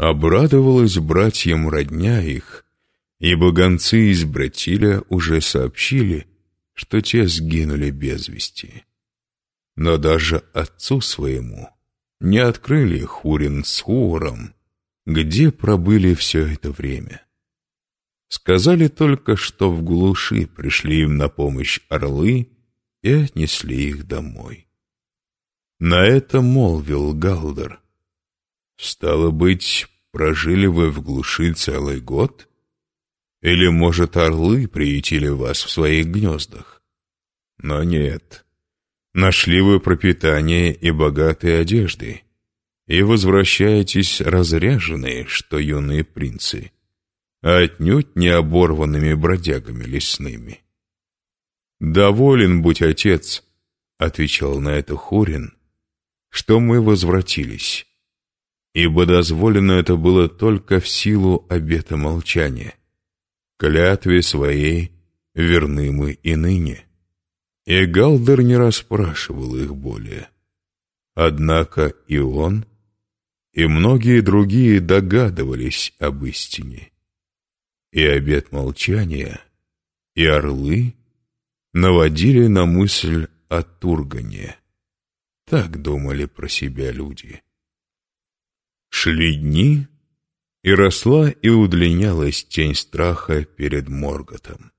Обрадовалась братьям родня их, ибо гонцы из Братиля уже сообщили, что те сгинули без вести. Но даже отцу своему не открыли Хурин с Хуром, где пробыли все это время. Сказали только, что в глуши пришли им на помощь орлы и отнесли их домой. На это молвил Галдер. «Стало быть, прожили вы в глуши целый год? Или, может, орлы приютили вас в своих гнездах? Но нет. Нашли вы пропитание и богатые одежды, и возвращаетесь разряженные, что юные принцы, а отнюдь не оборванными бродягами лесными». «Доволен будь, отец», — отвечал на это Хурин, — «что мы возвратились, ибо дозволено это было только в силу обета молчания, клятве своей верны мы и ныне». И Галдер не расспрашивал их более. Однако и он, и многие другие догадывались об истине. И обет молчания, и орлы — наводили на мысль о Тургане. Так думали про себя люди. Шли дни, и росла и удлинялась тень страха перед Морготом.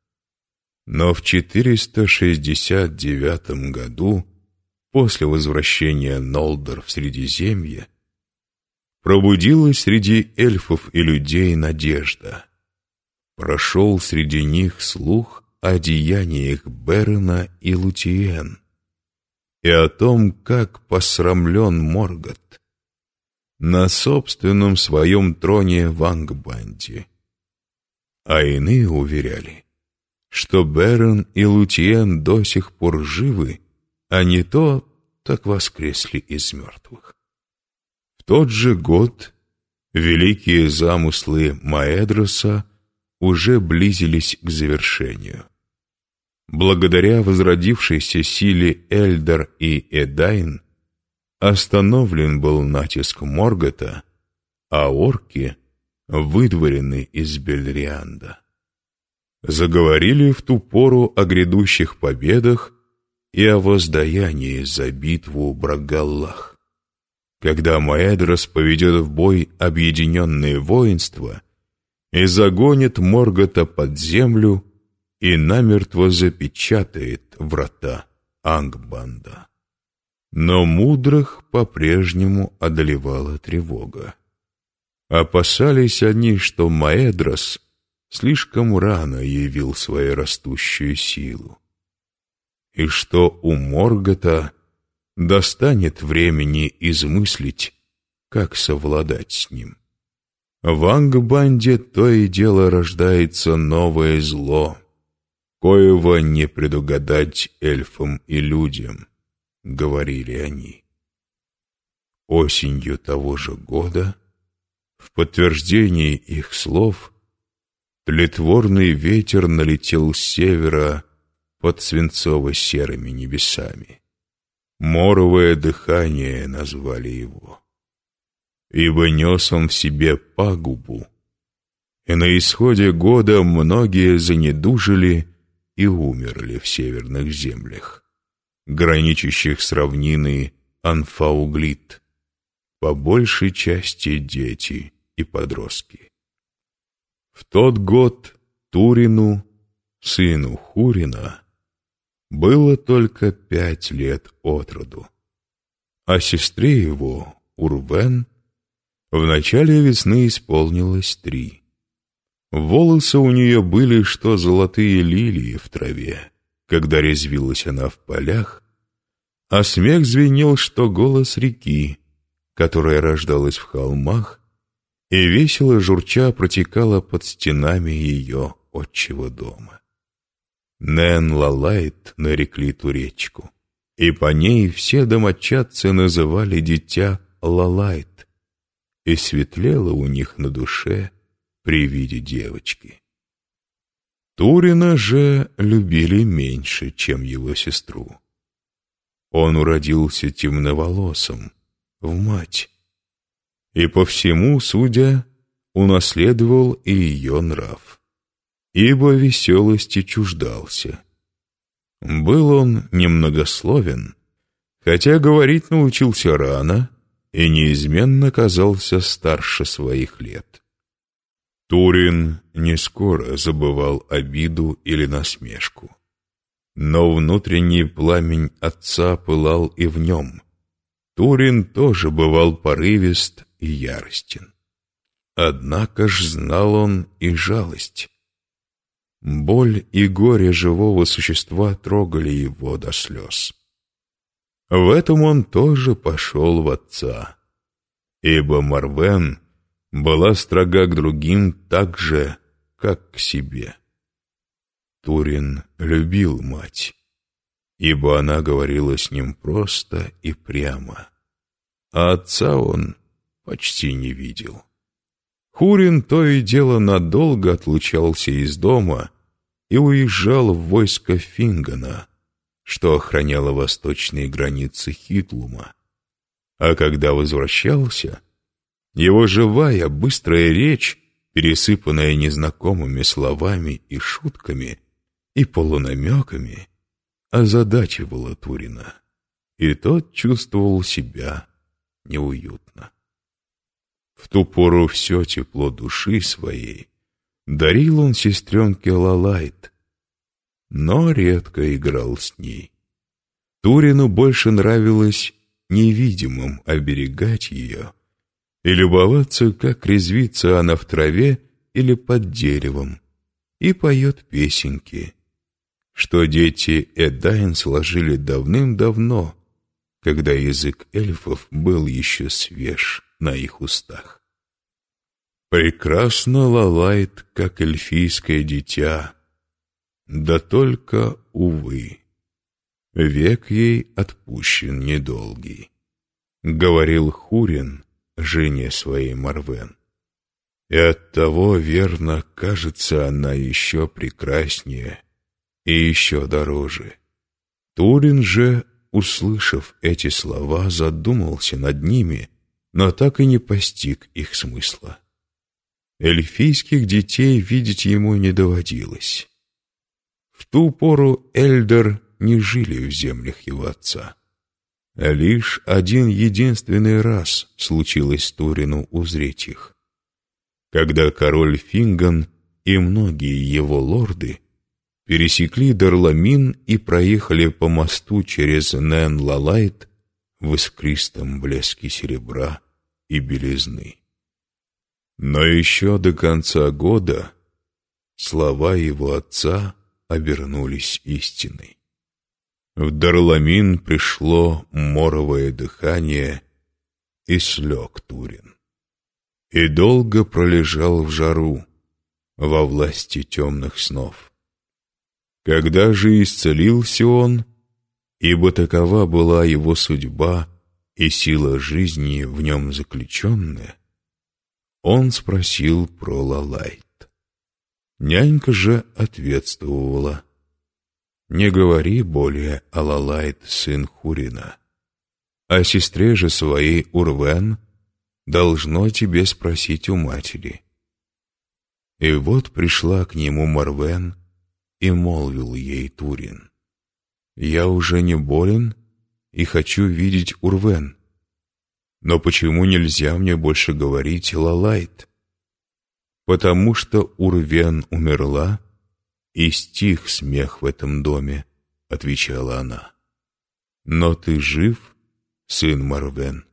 Но в 469 году, после возвращения Нолдор в Средиземье, пробудилась среди эльфов и людей надежда. Прошел среди них слух о деяниях Берена и Лутиен и о том, как посрамлен Моргот на собственном своем троне в Ангбанде. А иные уверяли, что Берен и Лутиен до сих пор живы, а не то так воскресли из мертвых. В тот же год великие замыслы Маэдроса уже близились к завершению. Благодаря возродившейся силе Эльдар и Эдайн остановлен был натиск Моргота, а орки выдворены из Бельрианда. Заговорили в ту пору о грядущих победах и о воздаянии за битву Брагаллах. Когда Маэдрос поведет в бой объединенные воинства и загонит Моргота под землю, и намертво запечатает врата Ангбанда. Но мудрых по-прежнему одолевала тревога. Опасались они, что Маэдрос слишком рано явил свою растущую силу, и что у Моргота достанет времени измыслить, как совладать с ним. В Ангбанде то и дело рождается новое зло, коего не предугадать эльфам и людям, — говорили они. Осенью того же года, в подтверждении их слов, тлетворный ветер налетел с севера под свинцово-серыми небесами. Моровое дыхание назвали его, ибо нес он в себе пагубу, и на исходе года многие занедужили и умерли в северных землях, граничащих с равниной Анфауглит, по большей части дети и подростки. В тот год Турину, сыну Хурина, было только пять лет от роду, а сестре его, Урвен, в начале весны исполнилось три. Волосы у нее были, что золотые лилии в траве, когда резвилась она в полях, а смех звенел, что голос реки, которая рождалась в холмах, и весело журча протекала под стенами ее отчего дома. Нэн Лалайт нарекли ту речку, и по ней все домочадцы называли дитя Лалайт, и светлело у них на душе — при виде девочки. Турина же любили меньше, чем его сестру. Он уродился темноволосым, в мать, и по всему, судя, унаследовал и ее нрав, ибо веселости чуждался. Был он немногословен, хотя говорить научился рано и неизменно казался старше своих лет. Турин не скоро забывал обиду или насмешку. Но внутренний пламень отца пылал и в нем. Турин тоже бывал порывист и яростен. Однако ж знал он и жалость. Боль и горе живого существа трогали его до слез. В этом он тоже пошел в отца, ибо Марвен была строга к другим так же, как к себе. Турин любил мать, ибо она говорила с ним просто и прямо, а отца он почти не видел. Хурин то и дело надолго отлучался из дома и уезжал в войско Фингана, что охраняло восточные границы Хитлума. А когда возвращался, его живая, быстрая речь, пересыпанная незнакомыми словами и шутками и полунамеками, озадачивала Турина, и тот чувствовал себя неуютно. В ту пору все тепло души своей дарил он сестренке Лалайт, но редко играл с ней. Турину больше нравилось невидимым оберегать ее и любоваться, как резвится она в траве или под деревом, и поет песенки, что дети Эдайн сложили давным-давно, когда язык эльфов был еще свеж на их устах. Прекрасно лалает, как эльфийское дитя, да только, увы, век ей отпущен недолгий, говорил Хурин жене своей Марвен. И оттого, верно, кажется она еще прекраснее и еще дороже. Турин же, услышав эти слова, задумался над ними — но так и не постиг их смысла. Эльфийских детей видеть ему не доводилось. В ту пору Эльдер не жили в землях его отца. Лишь один единственный раз случилось Турину узреть их. Когда король Финган и многие его лорды пересекли Дарламин и проехали по мосту через Нен-Лалайт в искристом блеске серебра и белизны. Но еще до конца года слова его отца обернулись истиной. В Дарламин пришло моровое дыхание, и слег Турин. И долго пролежал в жару, во власти темных снов. Когда же исцелился он, ибо такова была его судьба и сила жизни в нем заключенная, он спросил про Лалайт. Нянька же ответствовала, «Не говори более о Лалайт, сын Хурина. О сестре же своей Урвен должно тебе спросить у матери». И вот пришла к нему Марвен и молвил ей Турин. Я уже не болен и хочу видеть Урвен. Но почему нельзя мне больше говорить Лалайт? Потому что Урвен умерла, и стих смех в этом доме, отвечала она. Но ты жив, сын Марвен?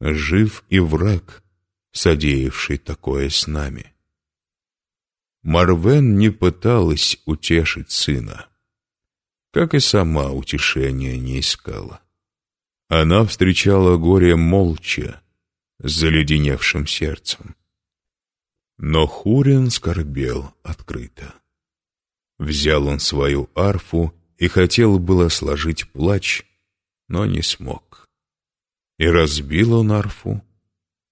Жив и враг, содеявший такое с нами. Марвен не пыталась утешить сына как и сама утешения не искала. Она встречала горе молча, с заледеневшим сердцем. Но Хурин скорбел открыто. Взял он свою арфу и хотел было сложить плач, но не смог. И разбил он арфу,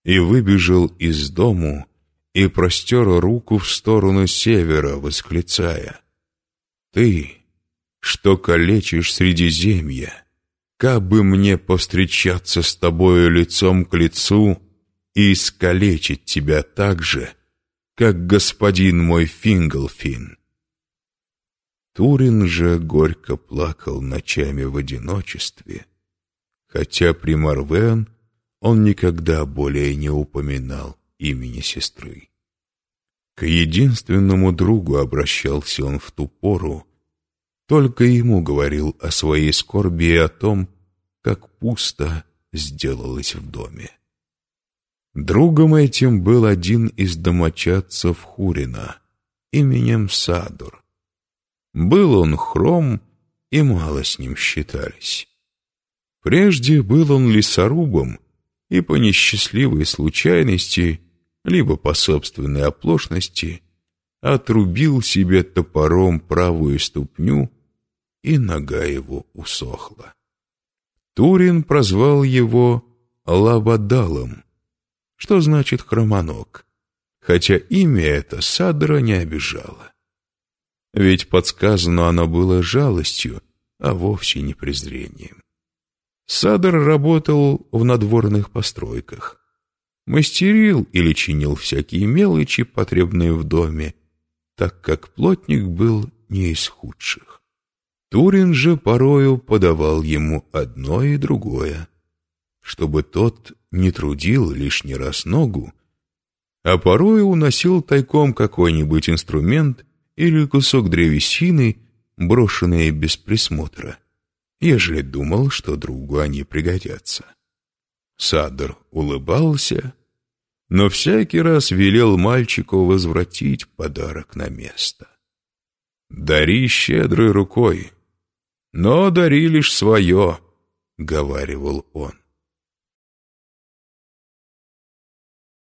и выбежал из дому, и простер руку в сторону севера, восклицая. «Ты, что калечишь Средиземья. Бы мне повстречаться с тобою лицом к лицу и искалечить тебя так же, как господин мой Финглфин. Турин же горько плакал ночами в одиночестве, хотя при Марвен он никогда более не упоминал имени сестры. К единственному другу обращался он в ту пору, только ему говорил о своей скорби и о том, как пусто сделалось в доме. Другом этим был один из домочадцев Хурина, именем Садур. Был он хром, и мало с ним считались. Прежде был он лесорубом, и по несчастливой случайности, либо по собственной оплошности, отрубил себе топором правую ступню, и нога его усохла. Турин прозвал его Лавадалом, что значит хромоног, хотя имя это Садра не обижало. Ведь подсказано оно было жалостью, а вовсе не презрением. Садр работал в надворных постройках. Мастерил или чинил всякие мелочи, потребные в доме, так как плотник был не из худших. Турин же порою подавал ему одно и другое, чтобы тот не трудил лишний раз ногу, а порою уносил тайком какой-нибудь инструмент или кусок древесины, брошенные без присмотра, ежели думал, что другу они пригодятся. Садр улыбался, но всякий раз велел мальчику возвратить подарок на место. «Дари щедрой рукой», но дари лишь свое, — говаривал он.